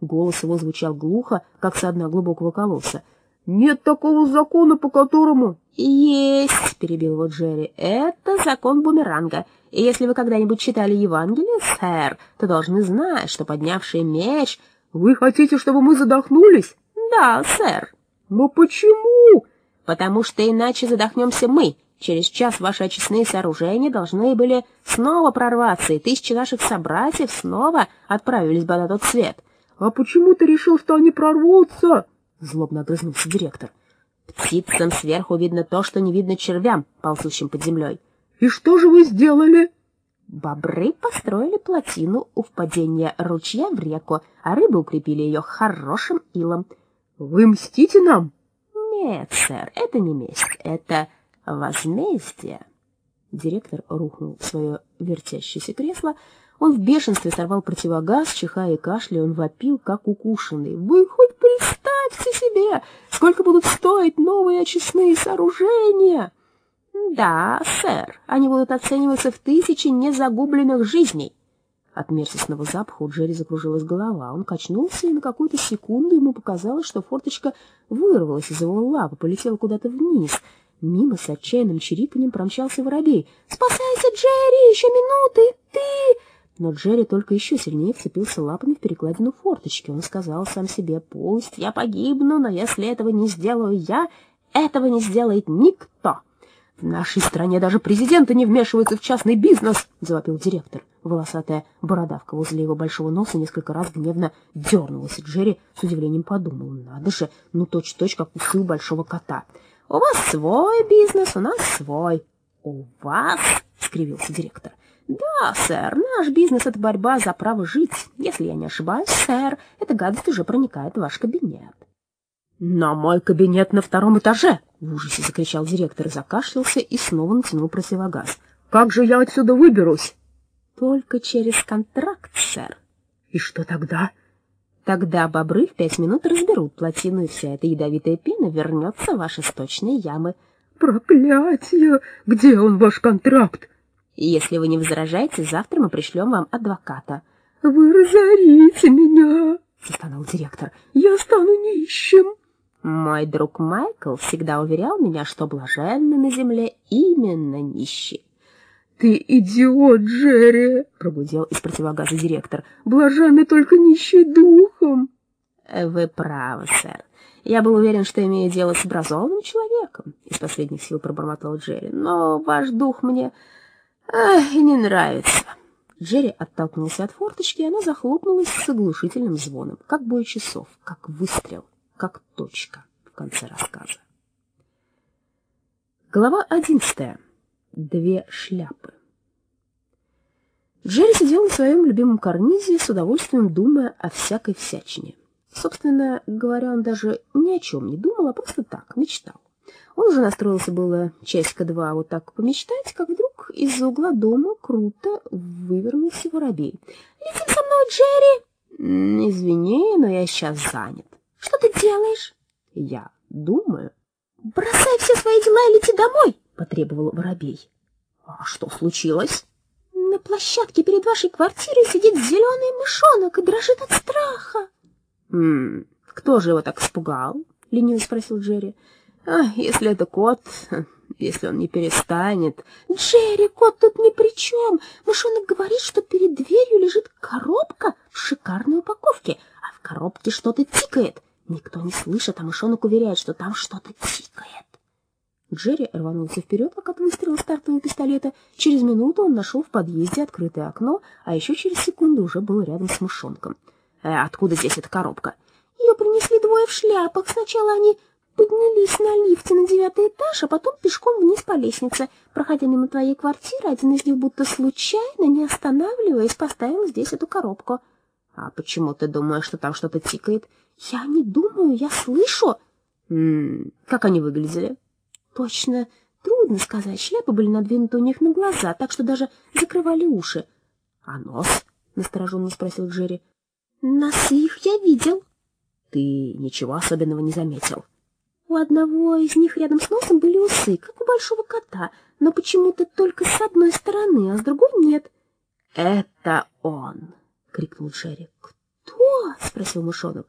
Голос его звучал глухо, как со дна глубокого колодца. «Нет такого закона, по которому...» «Есть!» — перебил его Джерри. «Это закон бумеранга. И если вы когда-нибудь читали Евангелие, сэр, то должны знать, что поднявший меч...» «Вы хотите, чтобы мы задохнулись?» «Да, сэр». «Но почему?» «Потому что иначе задохнемся мы. Через час ваши очистные сооружения должны были снова прорваться, и тысячи наших собратьев снова отправились бы на тот свет». «А почему ты решил, что они прорвутся?» — злобно огрызнулся директор. «Птицам сверху видно то, что не видно червям, ползущим под землей». «И что же вы сделали?» Бобры построили плотину у впадения ручья в реку, а рыбы укрепили ее хорошим илом. «Вы мстите нам?» «Нет, сэр, это не месть, это возмездие». Директор рухнул в свое вертящееся кресло, он в бешенстве сорвал противогаз, чихая и кашляя, он вопил, как укушенный. «Вы хоть представьте себе, сколько будут стоить новые очистные сооружения!» «Да, сэр, они будут оцениваться в тысячи незагубленных жизней». От мерзостного запаха у Джерри закружилась голова. Он качнулся, и на какую-то секунду ему показалось, что форточка вырвалась из его лапы, полетела куда-то вниз. Мимо с отчаянным чириканьем промчался воробей. «Спасайся, Джерри! Еще минуты! Ты...» Но Джерри только еще сильнее вцепился лапами в перекладину форточки. Он сказал сам себе, «Пусть я погибну, но если этого не сделаю я, этого не сделает никто». «В нашей стране даже президенты не вмешиваются в частный бизнес!» — завопил директор. Волосатая бородавка возле его большого носа несколько раз гневно дернулась, Джерри с удивлением подумал, «Надо же, ну точь-точь, как усы у большого кота». «У вас свой бизнес, у нас свой». «У вас?» — скривился директор. «Да, сэр, наш бизнес — это борьба за право жить. Если я не ошибаюсь, сэр, эта гадость уже проникает в ваш кабинет». «На мой кабинет на втором этаже!» — в ужасе закричал директор, закашлялся и снова натянул противогаз. «Как же я отсюда выберусь?» «Только через контракт, сэр». «И что тогда?» «Тогда бобры в пять минут разберут плотину, и вся эта ядовитая пена вернется в ваши сточные ямы». «Проклятие! Где он, ваш контракт?» Если вы не возражаете, завтра мы пришлем вам адвоката. — Вы разорите меня, — застонал директор. — Я стану нищим. Мой друг Майкл всегда уверял меня, что блаженны на земле именно нищие. — Ты идиот, Джерри, — пробудил из противогаза директор. — Блаженны только нищие духом. — Вы правы, сэр. Я был уверен, что имею дело с образованным человеком, — из последних сил пробормотал Джерри. — Но ваш дух мне Ах, не нравится. Джерри оттолкнулся от форточки, и она захлопнулась с оглушительным звоном, как бой часов, как выстрел, как точка в конце рассказа. Глава одиннадцатая. Две шляпы. Джерри сидел на своем любимом карнизе, с удовольствием думая о всякой всячине. Собственно говоря, он даже ни о чем не думал, а просто так, мечтал. Он уже настроился было часика два вот так помечтать, как вдруг из-за угла дома круто вывернулся воробей. «Летим со мной, Джерри!» «Извини, но я сейчас занят». «Что ты делаешь?» «Я думаю». «Бросай все свои дела и лети домой!» — потребовал воробей. «А что случилось?» «На площадке перед вашей квартирой сидит зеленый мышонок и дрожит от страха». «Хм, кто же его так испугал?» — лениво спросил Джерри. А, если это кот, если он не перестанет... Джерри, кот тут ни при чем. Мышонок говорит, что перед дверью лежит коробка в шикарной упаковке, а в коробке что-то тикает. Никто не слышит, а мышонок уверяет, что там что-то тикает. Джерри рванулся вперед, как от выстрела стартового пистолета. Через минуту он нашел в подъезде открытое окно, а еще через секунду уже был рядом с мышонком. «Э, «Откуда здесь эта коробка?» «Ее принесли двое в шляпах. Сначала они поднялись на лифте на девятый этаж, а потом пешком вниз по лестнице. Проходя мимо твоей квартиры, один из них будто случайно, не останавливаясь, поставил здесь эту коробку. — А почему ты думаешь, что там что-то тикает? — Я не думаю, я слышу. — М как они выглядели? — Точно, трудно сказать. Шляпы были надвинуты у них на глаза, так что даже закрывали уши. — А нос? — настороженно спросил Джерри. — Носы их я видел. — Ты ничего особенного не заметил? — у одного из них рядом с носом были усы, как у большого кота, но почему-то только с одной стороны, а с другой нет. — Это он! — крикнул Джерри. — «Кто?» — спросил мышонок.